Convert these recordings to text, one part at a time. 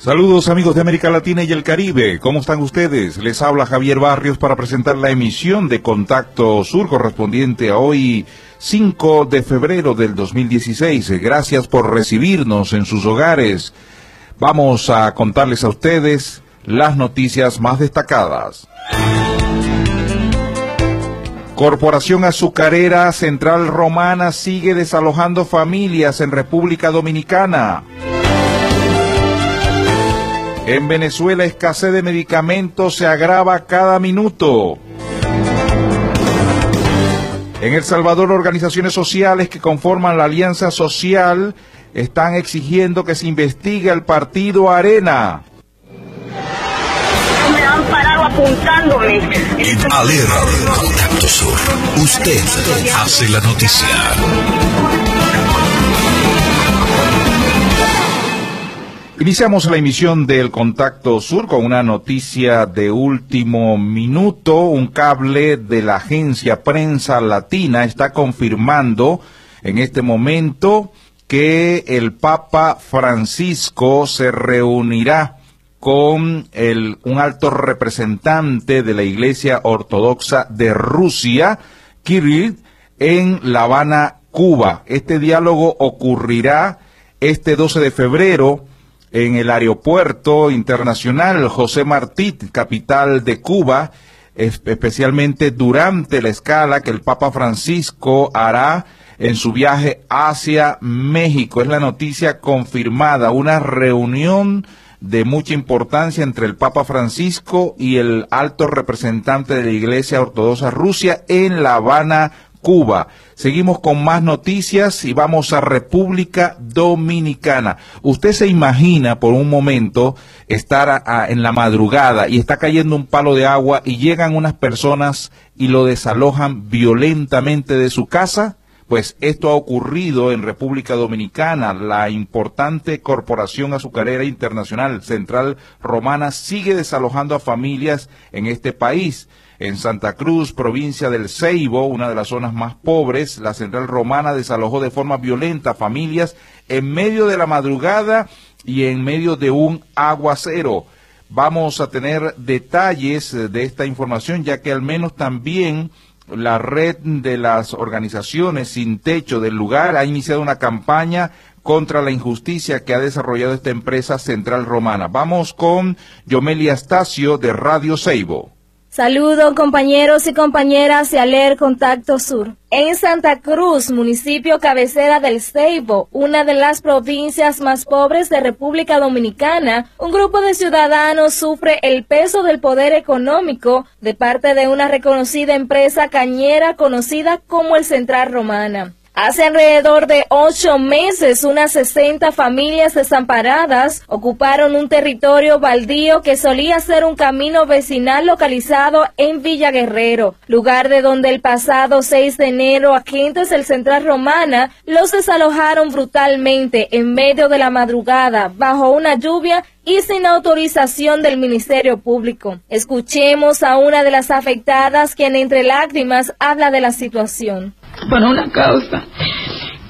Saludos amigos de América Latina y el Caribe, ¿cómo están ustedes? Les habla Javier Barrios para presentar la emisión de Contacto Sur correspondiente a hoy 5 de febrero del 2016. Gracias por recibirnos en sus hogares. Vamos a contarles a ustedes las noticias más destacadas. Corporación Azucarera Central Romana sigue desalojando familias en República Dominicana. En Venezuela escasez de medicamentos se agrava cada minuto. En El Salvador organizaciones sociales que conforman la Alianza Social están exigiendo que se investigue al partido Arena. Me han parado apuntándome. En Alera Contacto Sur, usted hace la noticia. Iniciamos la emisión del Contacto Sur con una noticia de último minuto. Un cable de la agencia Prensa Latina está confirmando en este momento que el Papa Francisco se reunirá con el, un alto representante de la Iglesia Ortodoxa de Rusia, Kirill, en La Habana, Cuba. Este diálogo ocurrirá este 12 de febrero en el aeropuerto internacional José Martí, capital de Cuba, especialmente durante la escala que el Papa Francisco hará en su viaje hacia México. Es la noticia confirmada, una reunión de mucha importancia entre el Papa Francisco y el alto representante de la Iglesia Ortodoxa Rusia en La Habana, Cuba. Seguimos con más noticias y vamos a República Dominicana. Usted se imagina por un momento estar en la madrugada y está cayendo un palo de agua y llegan unas personas y lo desalojan violentamente de su casa. Pues esto ha ocurrido en República Dominicana. La importante Corporación Azucarera Internacional Central Romana sigue desalojando a familias en este país. En Santa Cruz, provincia del Ceibo, una de las zonas más pobres, la central romana desalojó de forma violenta familias en medio de la madrugada y en medio de un aguacero. Vamos a tener detalles de esta información, ya que al menos también la red de las organizaciones sin techo del lugar ha iniciado una campaña contra la injusticia que ha desarrollado esta empresa central romana. Vamos con Yomeli Astacio de Radio Ceibo. Saludos compañeros y compañeras de Aler Contacto Sur. En Santa Cruz, municipio cabecera del Ceibo, una de las provincias más pobres de República Dominicana, un grupo de ciudadanos sufre el peso del poder económico de parte de una reconocida empresa cañera conocida como el Central Romana. Hace alrededor de ocho meses, unas 60 familias desamparadas ocuparon un territorio baldío que solía ser un camino vecinal localizado en Villa Guerrero, lugar de donde el pasado 6 de enero agentes del Central Romana los desalojaron brutalmente en medio de la madrugada bajo una lluvia y sin autorización del Ministerio Público. Escuchemos a una de las afectadas quien entre lágrimas habla de la situación por una causa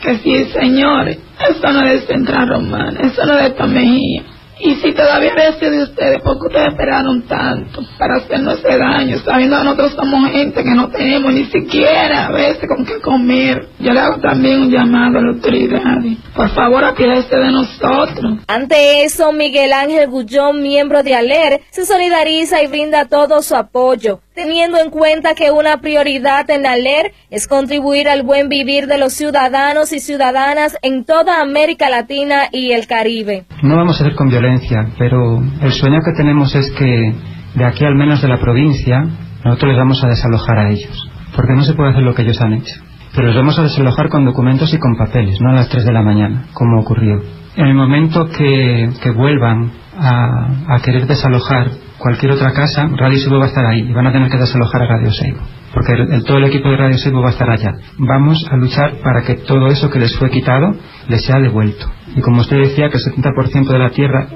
que sí, señores, eso no es Central Romana, eso no es Mejía. Y si todavía sido de ustedes, ¿por qué ustedes esperaron tanto para hacernos ese daño? Sabiendo que nosotros somos gente que no tenemos ni siquiera a veces con qué comer. Yo le hago también un llamado a la autoridad. Por favor, apiádese de nosotros. Ante eso, Miguel Ángel Gullón, miembro de ALER, se solidariza y brinda todo su apoyo teniendo en cuenta que una prioridad en ALER es contribuir al buen vivir de los ciudadanos y ciudadanas en toda América Latina y el Caribe. No vamos a hacer con violencia, pero el sueño que tenemos es que de aquí al menos de la provincia nosotros les vamos a desalojar a ellos, porque no se puede hacer lo que ellos han hecho. Pero los vamos a desalojar con documentos y con papeles, no a las 3 de la mañana, como ocurrió. En el momento que, vuelvan a, a querer desalojar cualquier otra casa, Radio Seibo va a estar ahí y van a tener que desalojar a Radio Seibo. Porque el, todo el equipo de Radio Seibo va a estar allá. Vamos a luchar para que todo eso que les fue quitado les sea devuelto. Y como usted decía, que el 70% de la tierra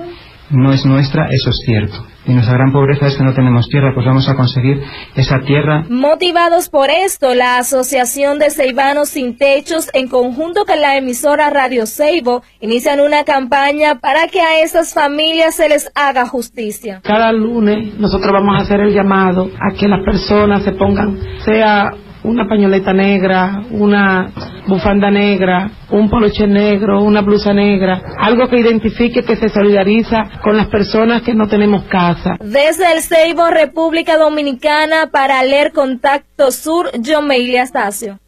no es nuestra, eso es cierto y nuestra gran pobreza es que no tenemos tierra, pues vamos a conseguir esa tierra. Motivados por esto, la Asociación de Ceibanos Sin Techos, en conjunto con la emisora Radio Ceibo, inician una campaña para que a estas familias se les haga justicia. Cada lunes nosotros vamos a hacer el llamado a que las personas se pongan, sea una pañoleta negra, una bufanda negra, un poloche negro, una blusa negra, algo que identifique que se solidariza con las personas que no tenemos casa. Desde el Ceibo, República Dominicana, para leer Contacto Sur, John Meili Astacio.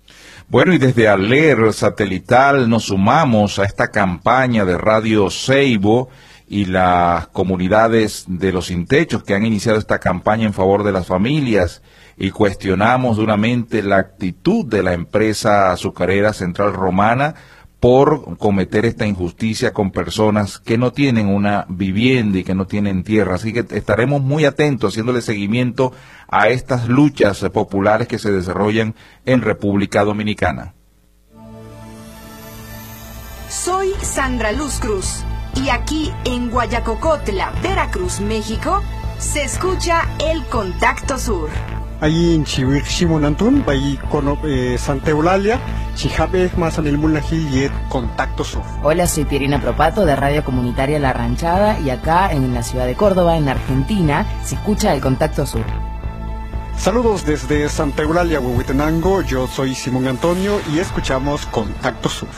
Bueno, y desde Aler Satelital nos sumamos a esta campaña de Radio Ceibo y las comunidades de los Intechos que han iniciado esta campaña en favor de las familias y cuestionamos duramente la actitud de la empresa azucarera Central Romana por cometer esta injusticia con personas que no tienen una vivienda y que no tienen tierra. Así que estaremos muy atentos haciéndole seguimiento a estas luchas populares que se desarrollan en República Dominicana. Soy Sandra Luz Cruz y aquí en Guayacocotla, Veracruz, México, se escucha el Contacto Sur ahí en Chihuahua, ahí con eh, Santa Eulalia, Chijabe, más en el Mulaji y Contacto Sur. Hola, soy Pierina Propato de Radio Comunitaria La Ranchada y acá en la ciudad de Córdoba, en Argentina, se escucha el Contacto Sur. Saludos desde Santa Eulalia, Huehuetenango, yo soy Simón Antonio y escuchamos Contacto Sur.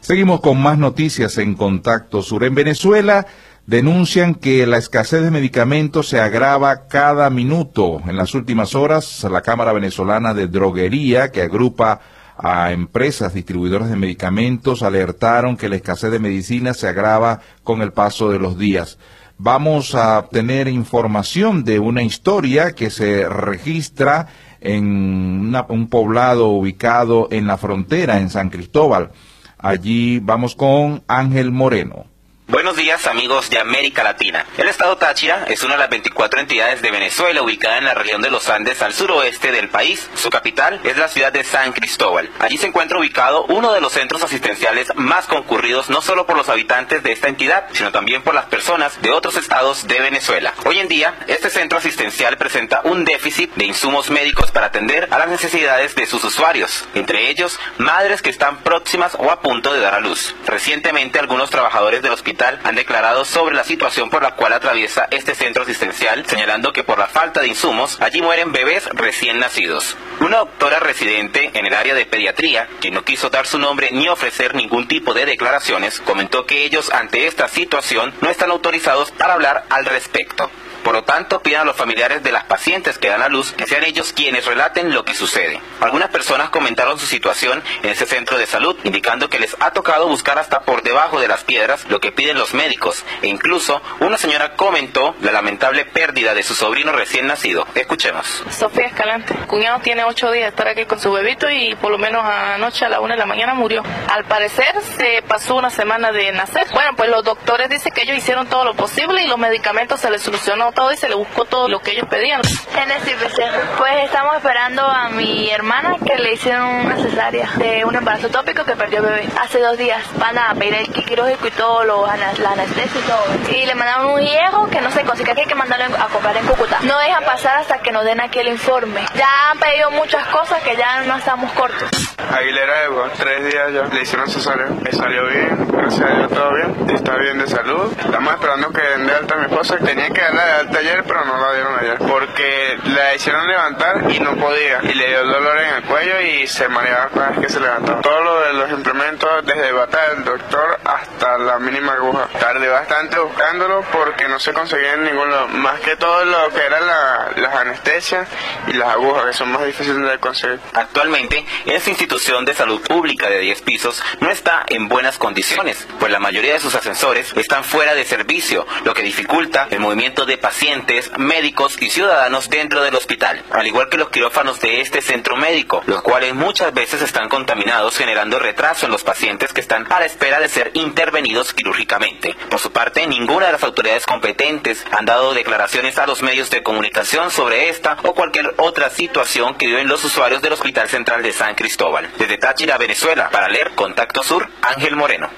Seguimos con más noticias en Contacto Sur. En Venezuela, denuncian que la escasez de medicamentos se agrava cada minuto. En las últimas horas, la Cámara Venezolana de Droguería, que agrupa a empresas distribuidoras de medicamentos, alertaron que la escasez de medicinas se agrava con el paso de los días. Vamos a obtener información de una historia que se registra en un poblado ubicado en la frontera, en San Cristóbal. Allí vamos con Ángel Moreno. Buenos días amigos de América Latina. El estado Táchira es una de las 24 entidades de Venezuela ubicada en la región de los Andes al suroeste del país. Su capital es la ciudad de San Cristóbal. Allí se encuentra ubicado uno de los centros asistenciales más concurridos no solo por los habitantes de esta entidad, sino también por las personas de otros estados de Venezuela. Hoy en día, este centro asistencial presenta un déficit de insumos médicos para atender a las necesidades de sus usuarios, entre ellos madres que están próximas o a punto de dar a luz. Recientemente algunos trabajadores del hospital han declarado sobre la situación por la cual atraviesa este centro asistencial, señalando que por la falta de insumos, allí mueren bebés recién nacidos. Una doctora residente en el área de pediatría, que no quiso dar su nombre ni ofrecer ningún tipo de declaraciones, comentó que ellos ante esta situación no están autorizados para hablar al respecto. Por lo tanto, piden a los familiares de las pacientes que dan a luz que sean ellos quienes relaten lo que sucede. Algunas personas comentaron su situación en ese centro de salud, indicando que les ha tocado buscar hasta por debajo de las piedras lo que piden los médicos. E incluso una señora comentó la lamentable pérdida de su sobrino recién nacido. Escuchemos. Sofía Escalante. Cuñado tiene ocho días de estar aquí con su bebito y por lo menos anoche a la una de la mañana murió. Al parecer se pasó una semana de nacer. Bueno, pues los doctores dicen que ellos hicieron todo lo posible y los medicamentos se les solucionó todo y se le buscó todo lo que ellos pedían. Pues estamos esperando a mi hermana que le hicieron una cesárea de un embarazo tópico que perdió bebé hace dos días. Van a pedir el quirúrgico y todo, lo, la anestesia y todo. Y le mandaron un viejo que no se consigue, que hay que mandarlo a comprar en Cúcuta. No dejan pasar hasta que nos den aquel informe. Ya han pedido muchas cosas que ya no estamos cortos. Aguilera Evo, tres días ya le hicieron cesárea. Me salió bien, gracias a Dios todo bien. Está bien de salud. Estamos esperando que den de alta a mi esposa. Tenía que darle de alta pero no la dieron ayer. Porque la hicieron levantar y no podía. Y le dio dolor en el cuello y se mareaba cada vez que se levantaba. Todo lo de los implementos, desde bata del doctor hasta la mínima aguja. Tardé bastante buscándolo porque no se conseguía en ningún lado. Más que todo lo que eran las anestesias y las agujas, que son más difíciles de conseguir. Actualmente, esta institución de salud pública de 10 pisos no está en buenas condiciones, pues la mayoría de sus ascensores están fuera de servicio, lo que dificulta el movimiento de pacientes, médicos y ciudadanos dentro del hospital, al igual que los quirófanos de este centro médico, los cuales muchas veces están contaminados generando retraso en los pacientes que están a la espera de ser intervenidos quirúrgicamente. Por su parte, ninguna de las autoridades competentes han dado declaraciones a los medios de comunicación sobre esta o cualquier otra situación que viven los usuarios del Hospital Central de San Cristóbal. Desde Táchira, Venezuela, para leer Contacto Sur, Ángel Moreno.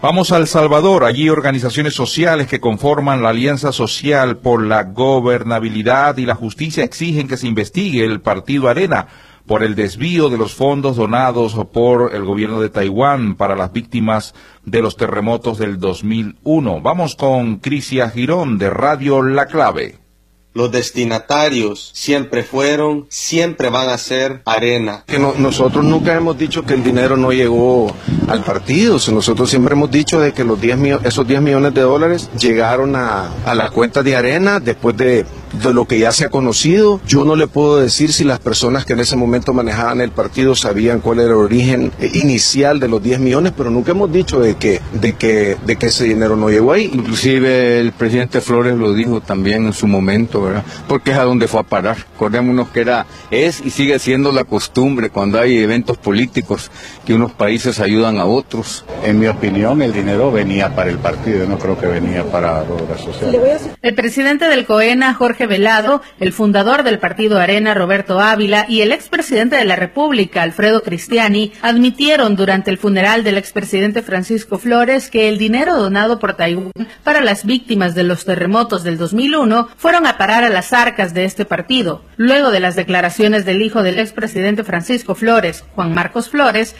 Vamos a El Salvador. Allí organizaciones sociales que conforman la Alianza Social por la Gobernabilidad y la Justicia exigen que se investigue el Partido Arena por el desvío de los fondos donados por el gobierno de Taiwán para las víctimas de los terremotos del 2001. Vamos con Crisia Girón de Radio La Clave los destinatarios siempre fueron, siempre van a ser arena. Que nosotros nunca hemos dicho que el dinero no llegó al partido, nosotros siempre hemos dicho de que los 10 esos 10 millones de dólares llegaron a, a la cuenta de arena después de de lo que ya se ha conocido. Yo no le puedo decir si las personas que en ese momento manejaban el partido sabían cuál era el origen eh, inicial de los 10 millones, pero nunca hemos dicho de que, de que, de que ese dinero no llegó ahí. Inclusive el presidente Flores lo dijo también en su momento, ¿verdad? Porque es a donde fue a parar. Acordémonos que era, es y sigue siendo la costumbre cuando hay eventos políticos que unos países ayudan a otros. En mi opinión, el dinero venía para el partido, no creo que venía para obras sociales. El presidente del COENA, Jorge Velado, el fundador del partido Arena, Roberto Ávila, y el expresidente de la República, Alfredo Cristiani, admitieron durante el funeral del expresidente Francisco Flores que el dinero donado por Taiwán para las víctimas de los terremotos del 2001 fueron a parar a las arcas de este partido. Luego de las declaraciones del hijo del expresidente Francisco Flores, Juan Marcos Flores,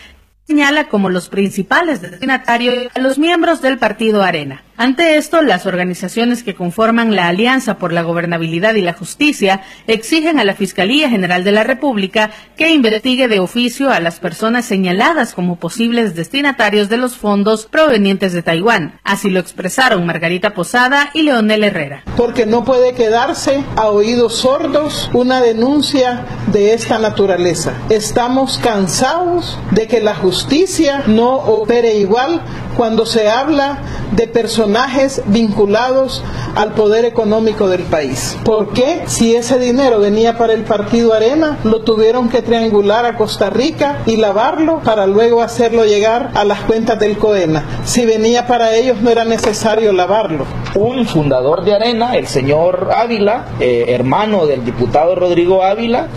señala como los principales destinatarios a los miembros del partido Arena. Ante esto, las organizaciones que conforman la Alianza por la Gobernabilidad y la Justicia exigen a la Fiscalía General de la República que investigue de oficio a las personas señaladas como posibles destinatarios de los fondos provenientes de Taiwán. Así lo expresaron Margarita Posada y Leonel Herrera. Porque no puede quedarse a oídos sordos una denuncia de esta naturaleza. Estamos cansados de que la justicia no opere igual cuando se habla de personajes vinculados al poder económico del país. ¿Por qué? Si ese dinero venía para el partido Arena, lo tuvieron que triangular a Costa Rica y lavarlo para luego hacerlo llegar a las cuentas del COENA. Si venía para ellos no era necesario lavarlo. Un fundador de Arena, el señor Ávila, eh, hermano del diputado Rodrigo Ávila,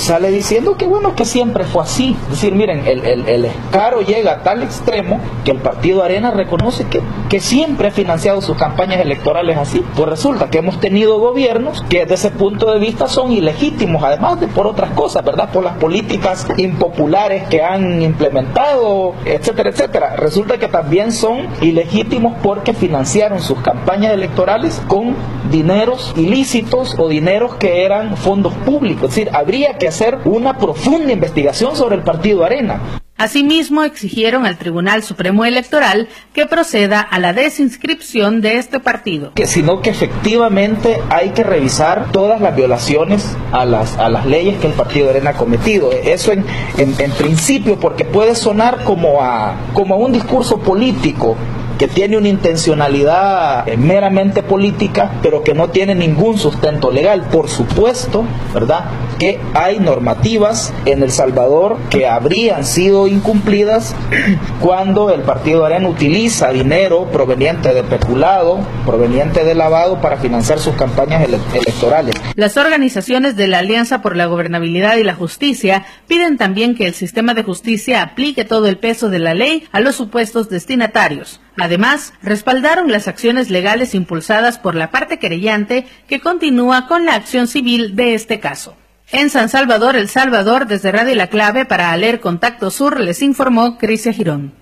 sale diciendo que bueno, que siempre fue así. Es decir, miren, el, el, el escaro llega a tal extremo que el partido Arena reconoce que, que siempre ha financiado sus campañas electorales así. Pues resulta que hemos tenido gobiernos que desde ese punto de vista son ilegítimos, además de por otras cosas, ¿verdad? Por las políticas impopulares que han implementado, etcétera, etcétera. Resulta que también son ilegítimos porque financiaron sus campañas electorales con dineros ilícitos o dineros que eran fondos públicos. Es decir, habría que hacer una profunda investigación sobre el partido Arena. Asimismo, exigieron al Tribunal Supremo Electoral que proceda a la desinscripción de este partido. Que sino que efectivamente hay que revisar todas las violaciones a las, a las leyes que el Partido Arena ha cometido. Eso en, en, en principio, porque puede sonar como a, como a un discurso político, que tiene una intencionalidad eh, meramente política, pero que no tiene ningún sustento legal. Por supuesto, ¿verdad? Que hay normativas en El Salvador que habrían sido incumplidas cuando el Partido Arena utiliza dinero proveniente de peculado, proveniente de lavado para financiar sus campañas ele electorales. Las organizaciones de la Alianza por la Gobernabilidad y la Justicia piden también que el sistema de justicia aplique todo el peso de la ley a los supuestos destinatarios. Además, respaldaron las acciones legales impulsadas por la parte querellante que continúa con la acción civil de este caso. En San Salvador, El Salvador, desde Radio La Clave para Aler Contacto Sur, les informó Crisia Girón.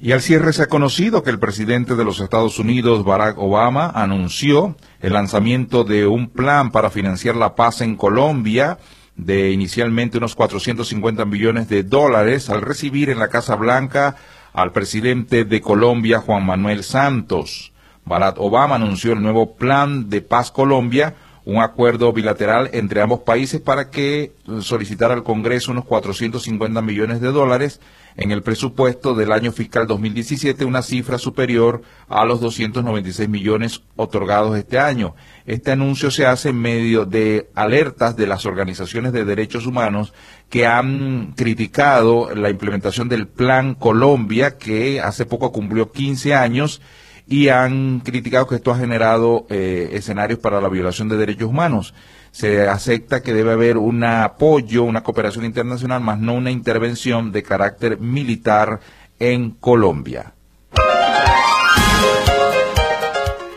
Y al cierre se ha conocido que el presidente de los Estados Unidos, Barack Obama, anunció el lanzamiento de un plan para financiar la paz en Colombia de inicialmente unos 450 millones de dólares al recibir en la Casa Blanca al presidente de Colombia, Juan Manuel Santos. Barack Obama anunció el nuevo Plan de Paz Colombia, un acuerdo bilateral entre ambos países para que solicitara al Congreso unos 450 millones de dólares en el presupuesto del año fiscal 2017, una cifra superior a los 296 millones otorgados este año. Este anuncio se hace en medio de alertas de las organizaciones de derechos humanos que han criticado la implementación del Plan Colombia, que hace poco cumplió 15 años y han criticado que esto ha generado eh, escenarios para la violación de derechos humanos. Se acepta que debe haber un apoyo, una cooperación internacional, más no una intervención de carácter militar en Colombia.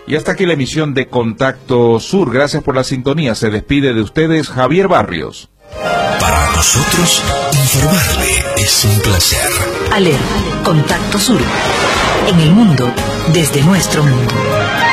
Y hasta aquí la emisión de Contacto Sur. Gracias por la sintonía. Se despide de ustedes Javier Barrios. Para nosotros, informarle es un placer. Ale, Contacto Sur. En el mundo, desde nuestro mundo.